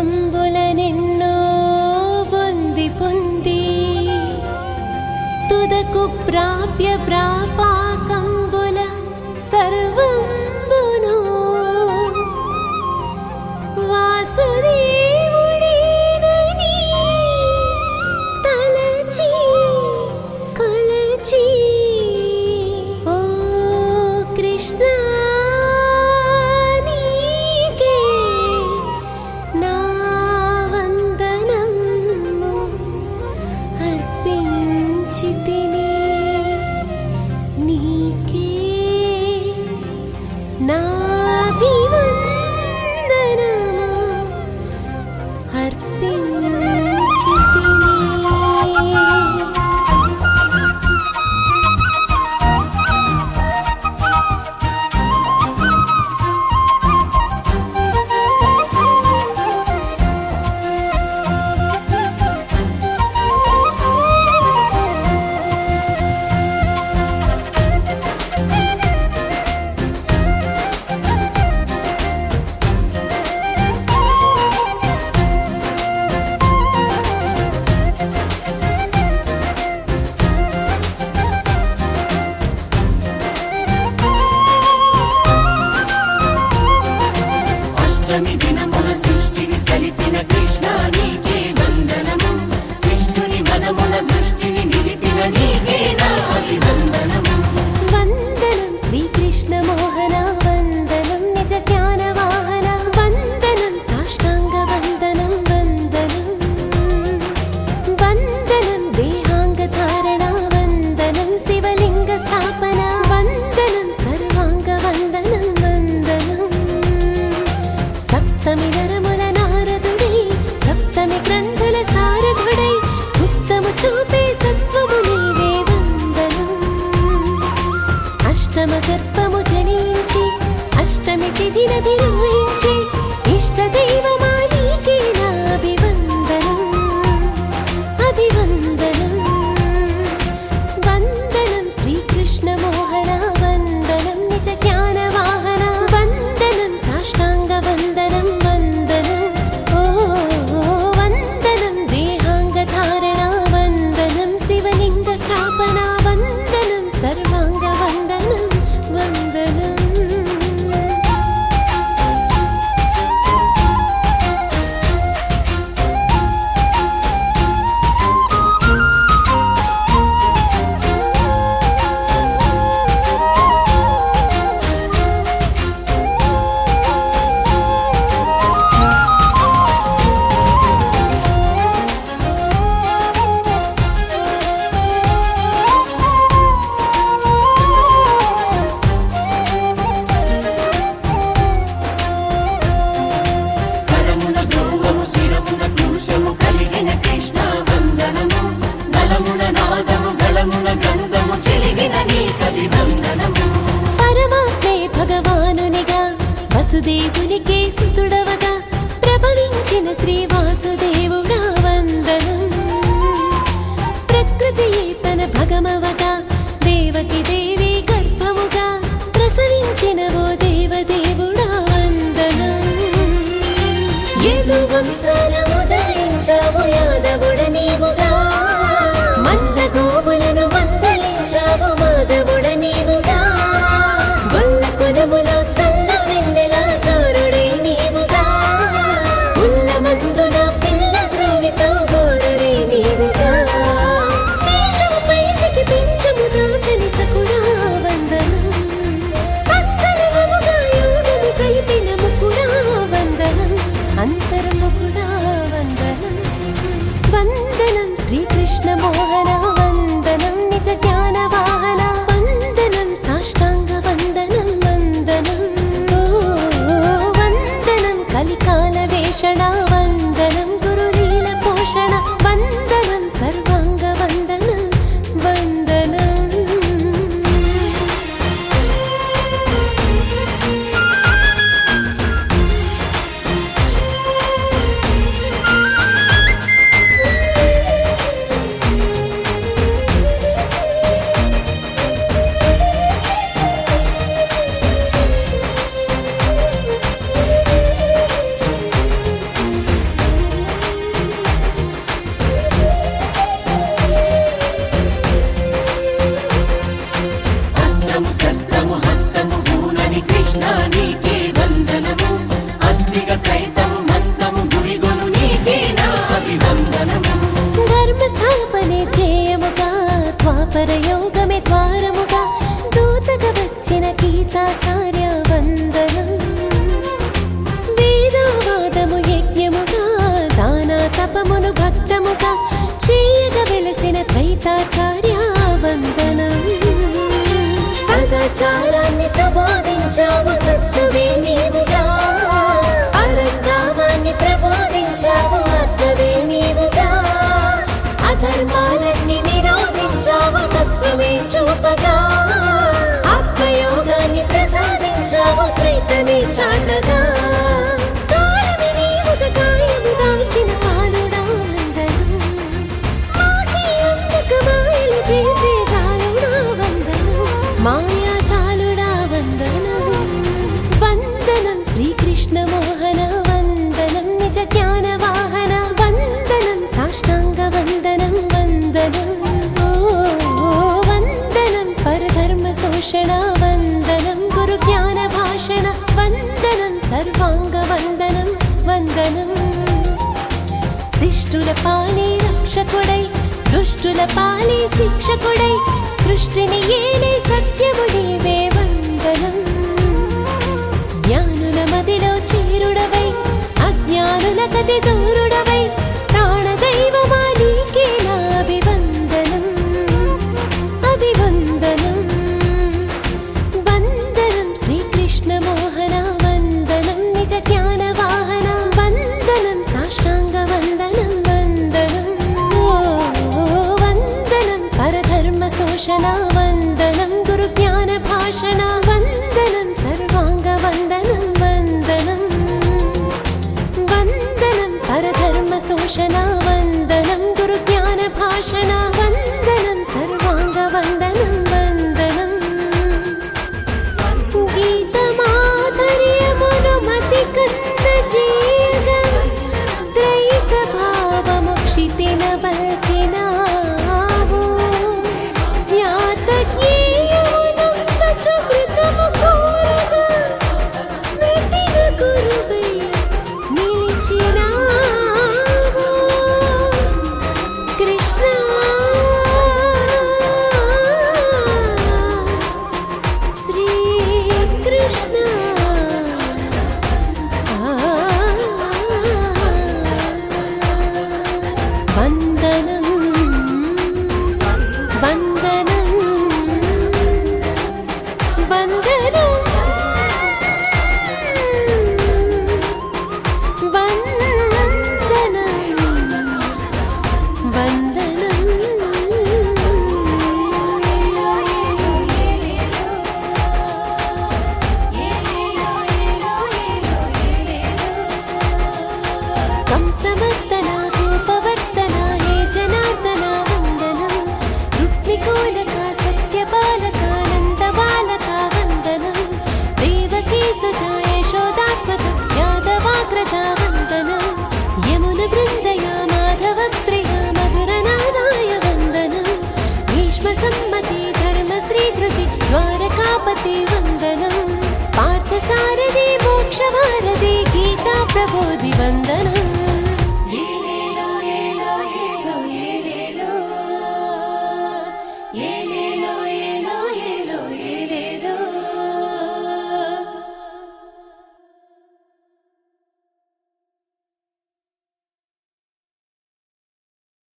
జ్ఞానజన్మంబులనెన్నో పొంది పొంది తుదకు ప్రాప్య ప్రాపాకంబుల సర్వం now జ్ఞాన దృష్టిని నిలిపిన నీకే నా దీపము జనించి అష్టమి తిథి నది ఇష్ట దైవమ వాసుదేవునికే సుతుడ வந்த somos. చారాన్ని సబోధించావు సత్తువే నీవుగా అరంగామాన్ని ప్రబోధించావు ఆత్మవే నీవుగా అధర్మాలన్నీ నిరోధించావు తత్వమే చూపగా. ఆత్మయోగాన్ని ప్రసాదించావు త్రైతమే చాటగా. न्दनं गुरुज्ञानभाषण वनन्दनं सर्वाङ्गवन्दनं वन्दनं। शिष्टुलपाले रक्षकुडै दुष्टुलपाले शिक्षकुडै सृष्टिनि येन सत् सूचनावन्दनं गुरुज्ञानभाषण